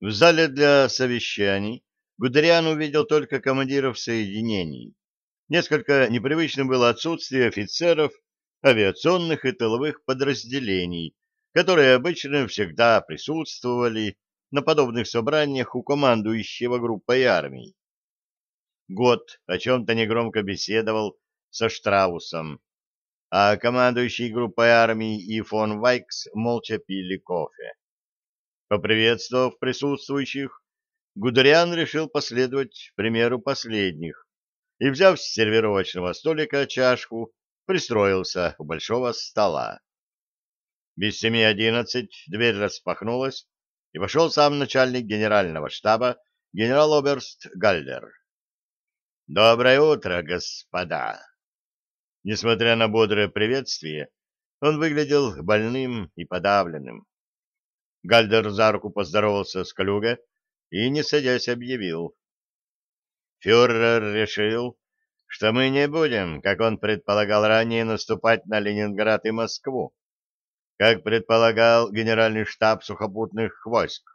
В зале для совещаний Гудериан увидел только командиров соединений. Несколько непривычным было отсутствие офицеров авиационных и тыловых подразделений, которые обычно всегда присутствовали на подобных собраниях у командующего группой армий. Год о чем-то негромко беседовал со Штраусом, а командующий группой армий и фон Вайкс молча пили кофе. Поприветствовав присутствующих, Гудериан решил последовать примеру последних и, взяв с сервировочного столика чашку, пристроился у большого стола. Без семи одиннадцать дверь распахнулась, и вошел сам начальник генерального штаба генерал-оберст Галлер. «Доброе утро, господа!» Несмотря на бодрое приветствие, он выглядел больным и подавленным. Гальдер за руку поздоровался с Калюга и, не садясь, объявил. «Фюрер решил, что мы не будем, как он предполагал ранее, наступать на Ленинград и Москву, как предполагал генеральный штаб сухопутных войск,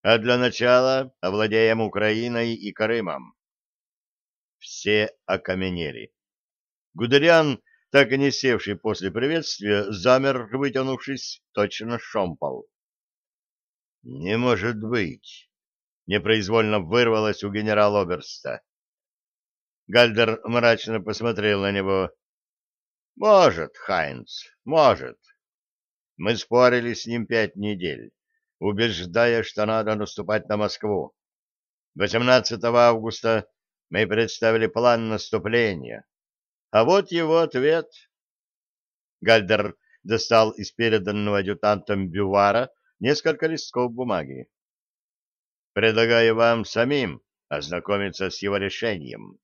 а для начала овладеем Украиной и Крымом. Все окаменели. Гудериан, так и не севший после приветствия, замер, вытянувшись, точно шомпол. «Не может быть!» — непроизвольно вырвалось у генерала-оберста. Гальдер мрачно посмотрел на него. «Может, Хайнц, может. Мы спорили с ним пять недель, убеждая, что надо наступать на Москву. 18 августа мы представили план наступления. А вот его ответ. Гальдер достал из переданного адъютантом бювара несколько листков бумаги. Предлагаю вам самим ознакомиться с его решением.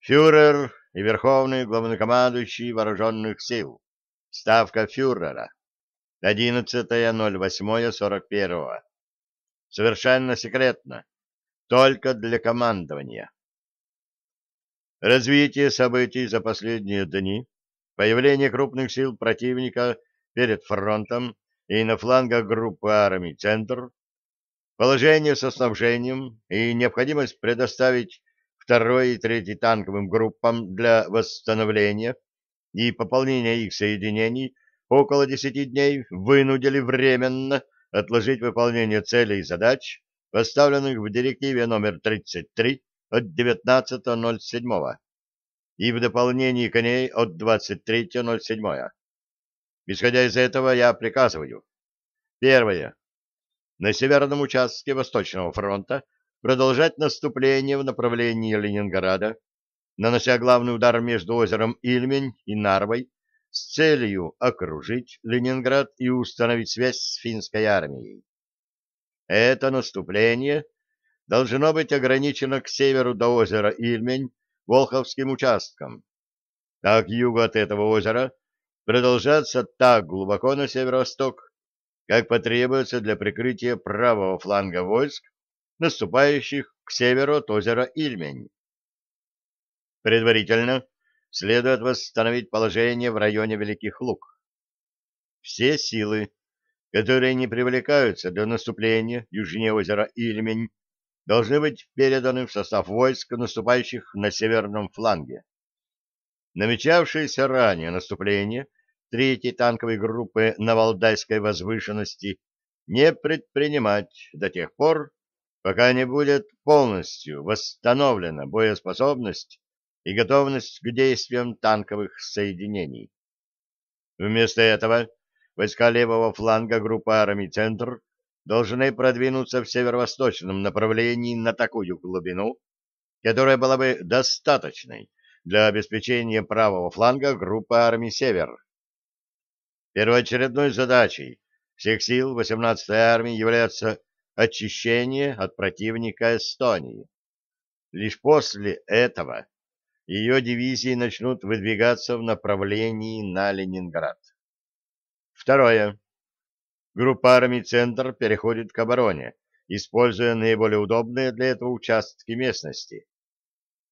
Фюрер и Верховный Главнокомандующий Вооруженных Сил. Ставка фюрера. 11.08.41. Совершенно секретно. Только для командования. Развитие событий за последние дни, появление крупных сил противника перед фронтом и на флангах группы армий «Центр», положение со снабжением и необходимость предоставить второй и третий танковым группам для восстановления и пополнения их соединений около 10 дней вынудили временно отложить выполнение целей и задач, поставленных в директиве номер 33 от 19.07 и в дополнении к ней от 23.07. Исходя из этого, я приказываю. Первое. На северном участке Восточного фронта продолжать наступление в направлении Ленинграда, нанося главный удар между озером Ильмень и Нарвой с целью окружить Ленинград и установить связь с финской армией. Это наступление должно быть ограничено к северу до озера Ильмень Волховским участком, а к югу от этого озера продолжаться так глубоко на северо-восток, как потребуется для прикрытия правого фланга войск, наступающих к северу от озера Ильмень. Предварительно следует восстановить положение в районе Великих Луг. Все силы, которые не привлекаются для наступления южнее озера Ильмень, должны быть переданы в состав войск, наступающих на северном фланге. Намечавшееся ранее наступление третьей танковой группы на Валдайской возвышенности не предпринимать до тех пор, пока не будет полностью восстановлена боеспособность и готовность к действиям танковых соединений. Вместо этого войска левого фланга группы армий «Центр» должны продвинуться в северо-восточном направлении на такую глубину, которая была бы достаточной для обеспечения правого фланга группы армий «Север». Первоочередной задачей всех сил 18-й армии является очищение от противника Эстонии. Лишь после этого ее дивизии начнут выдвигаться в направлении на Ленинград. Второе. Группа армий «Центр» переходит к обороне, используя наиболее удобные для этого участки местности.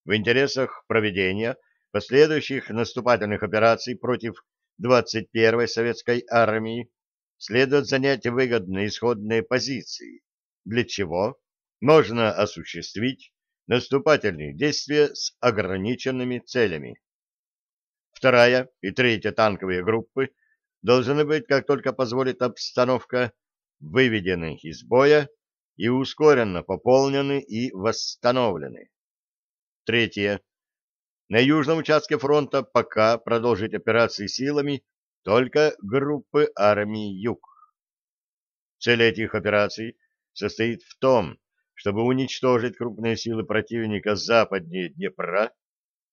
В интересах проведения последующих наступательных операций против 21-й советской армии следует занять выгодные исходные позиции, для чего можно осуществить наступательные действия с ограниченными целями. Вторая и третья танковые группы должны быть, как только позволит обстановка, выведены из боя и ускоренно пополнены и восстановлены. Третье. На южном участке фронта пока продолжить операции силами только группы армии Юг. Цель этих операций состоит в том, чтобы уничтожить крупные силы противника западнее Днепра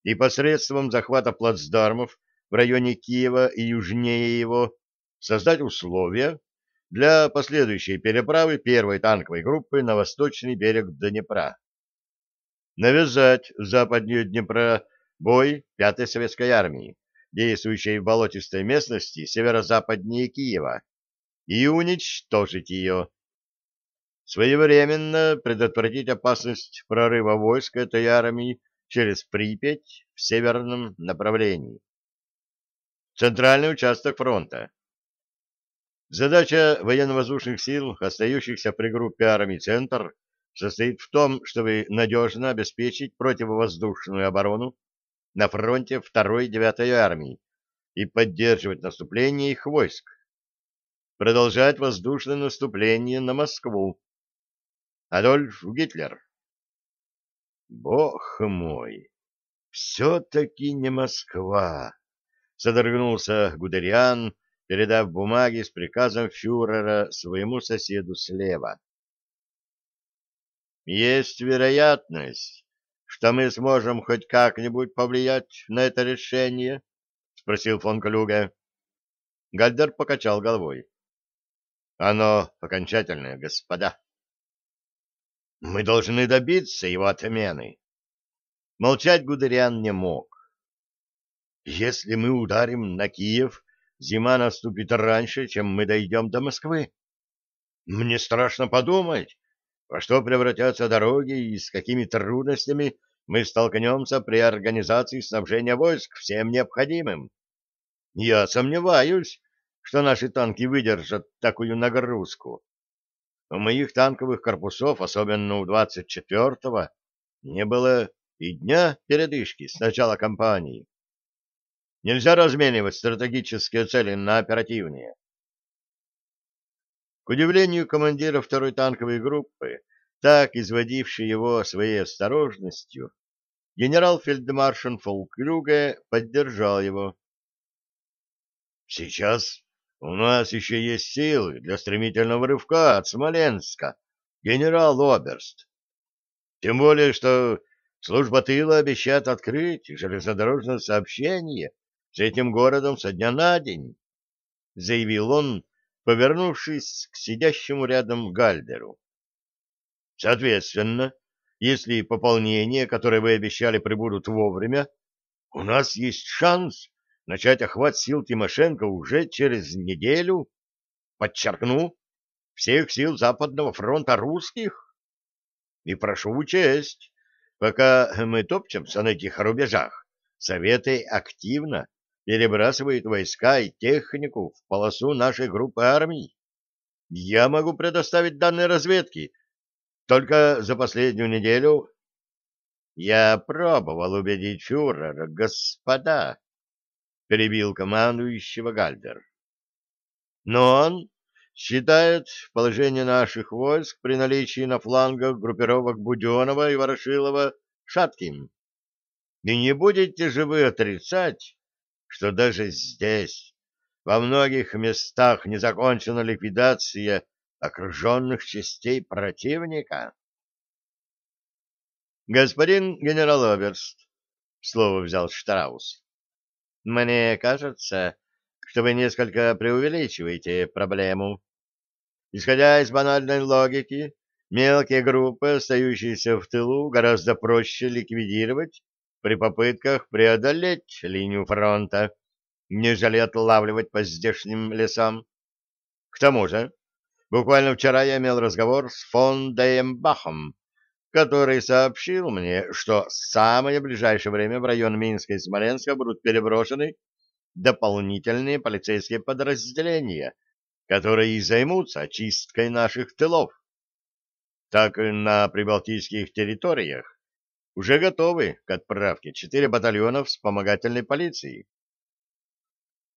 и посредством захвата плацдармов в районе Киева и южнее его создать условия для последующей переправы первой танковой группы на восточный берег Днепра. Навязать западнее Днепра бой 5-й советской армии, действующей в болотистой местности северо-западнее Киева, и уничтожить ее. Своевременно предотвратить опасность прорыва войск этой армии через Припять в северном направлении. Центральный участок фронта. Задача военно-воздушных сил, остающихся при группе армий «Центр», состоит в том, чтобы надежно обеспечить противовоздушную оборону на фронте 2-й 9-й армии и поддерживать наступление их войск. Продолжать воздушное наступление на Москву. Адольф Гитлер. Бог мой, все-таки не Москва, содрогнулся Гудериан, передав бумаги с приказом фюрера своему соседу слева. Есть вероятность, что мы сможем хоть как-нибудь повлиять на это решение? спросил фон Клюге. Гальдер покачал головой. Оно окончательное, господа. Мы должны добиться его отмены. Молчать Гудериан не мог. Если мы ударим на Киев, зима наступит раньше, чем мы дойдем до Москвы. Мне страшно подумать, во что превратятся дороги и с какими трудностями мы столкнемся при организации снабжения войск всем необходимым. Я сомневаюсь, что наши танки выдержат такую нагрузку. У моих танковых корпусов, особенно у 24-го, не было и дня передышки с начала кампании. Нельзя разменивать стратегические цели на оперативные. К удивлению командира второй танковой группы, так изводивший его своей осторожностью, генерал-фельдмаршал Фолклюге поддержал его. «Сейчас у нас еще есть силы для стремительного рывка от Смоленска, генерал-оберст. Тем более, что служба тыла обещает открыть железнодорожное сообщение с этим городом со дня на день, — заявил он, повернувшись к сидящему рядом Гальдеру. — Соответственно, если пополнения, которые вы обещали, прибудут вовремя, у нас есть шанс начать охват сил Тимошенко уже через неделю, подчеркну, всех сил Западного фронта русских. И прошу учесть, пока мы топчемся на этих рубежах, Советы активно перебрасывает войска и технику в полосу нашей группы армий. Я могу предоставить данные разведки. Только за последнюю неделю я пробовал убедить фюрера, господа, перебил командующего Гальдер. Но он считает положение наших войск при наличии на флангах группировок Буденова и Ворошилова шатким. И не будете же вы отрицать, что даже здесь, во многих местах, не закончена ликвидация окруженных частей противника. Господин генерал-оберст, слово взял Штраус, мне кажется, что вы несколько преувеличиваете проблему. Исходя из банальной логики, мелкие группы, остающиеся в тылу, гораздо проще ликвидировать, при попытках преодолеть линию фронта, нежели отлавливать по здешним лесам. К тому же, буквально вчера я имел разговор с фон Деймбахом, который сообщил мне, что в самое ближайшее время в район Минска и Смоленска будут переброшены дополнительные полицейские подразделения которые и займутся очисткой наших тылов. Так и на прибалтийских территориях уже готовы к отправке четыре батальона вспомогательной полиции.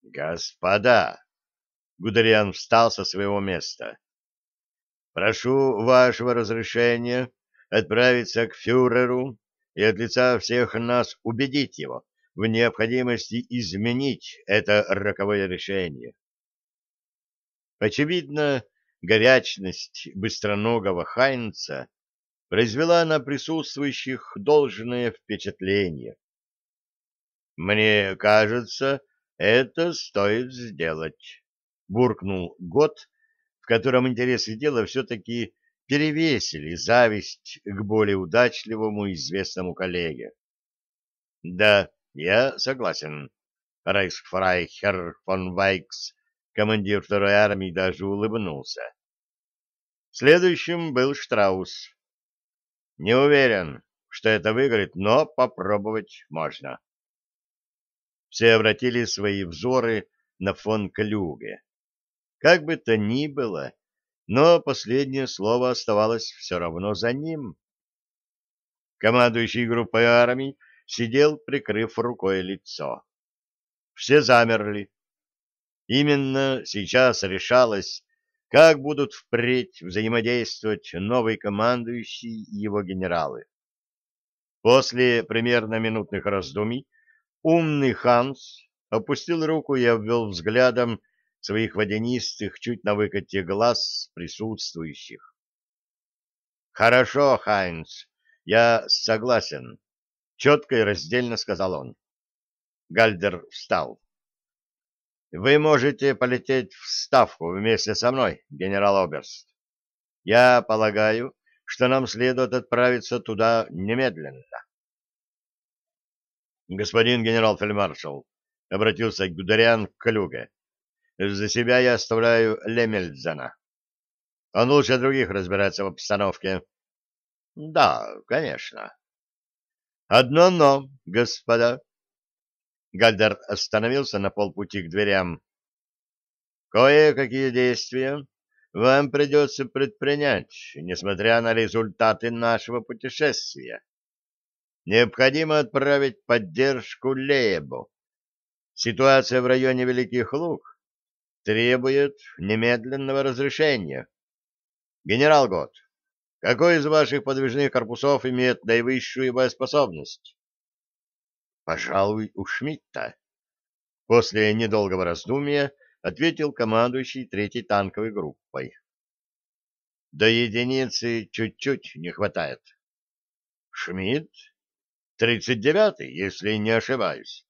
Господа, Гудериан встал со своего места. Прошу вашего разрешения отправиться к фюреру и от лица всех нас убедить его в необходимости изменить это роковое решение. Очевидно, горячность быстроногого Хайнца произвела на присутствующих должное впечатление. «Мне кажется, это стоит сделать», — буркнул Гот, в котором интересы дела все-таки перевесили зависть к более удачливому известному коллеге. «Да, я согласен», — Рейхсфрайхер фон Вайкс, командир второй армии, даже улыбнулся. Следующим был Штраус. Не уверен, что это выиграет, но попробовать можно. Все обратили свои взоры на фон Клюге. Как бы то ни было, но последнее слово оставалось все равно за ним. Командующий группой армий сидел, прикрыв рукой лицо. Все замерли. Именно сейчас решалось, как будут впредь взаимодействовать новый командующий и его генералы. После примерно минутных раздумий умный Ханс опустил руку и обвел взглядом своих водянистых, чуть на выкате глаз присутствующих. «Хорошо, Хайнс, я согласен», — четко и раздельно сказал он. Гальдер встал. Вы можете полететь в Ставку вместе со мной, генерал Оберст. Я полагаю, что нам следует отправиться туда немедленно. Господин генерал-фельдмаршал, — обратился Гудериан к Клюге, — за себя я оставляю Лемельдзена. Он лучше других разбирается в обстановке. Да, конечно. Одно но, господа. Гальдер остановился на полпути к дверям. «Кое-какие действия вам придется предпринять, несмотря на результаты нашего путешествия. Необходимо отправить поддержку Лейбу. Ситуация в районе Великих Луг требует немедленного разрешения. Генерал Гот, какой из ваших подвижных корпусов имеет наивысшую боеспособность? Пожалуй, у Шмидта. После недолгого раздумья ответил командующий третьей танковой группой. До единицы чуть-чуть не хватает. Шмидт? Тридцать девятый, если не ошибаюсь.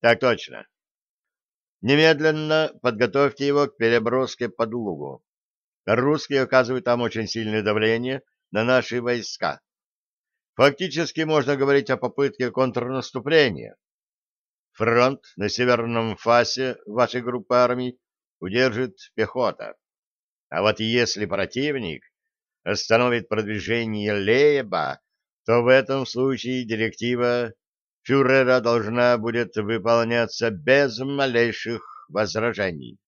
Так точно. Немедленно подготовьте его к переброске под Лугу. Русские оказывают там очень сильное давление на наши войска. Фактически можно говорить о попытке контрнаступления. Фронт на северном фасе вашей группы армий удержит пехота. А вот если противник остановит продвижение Лейба, то в этом случае директива фюрера должна будет выполняться без малейших возражений.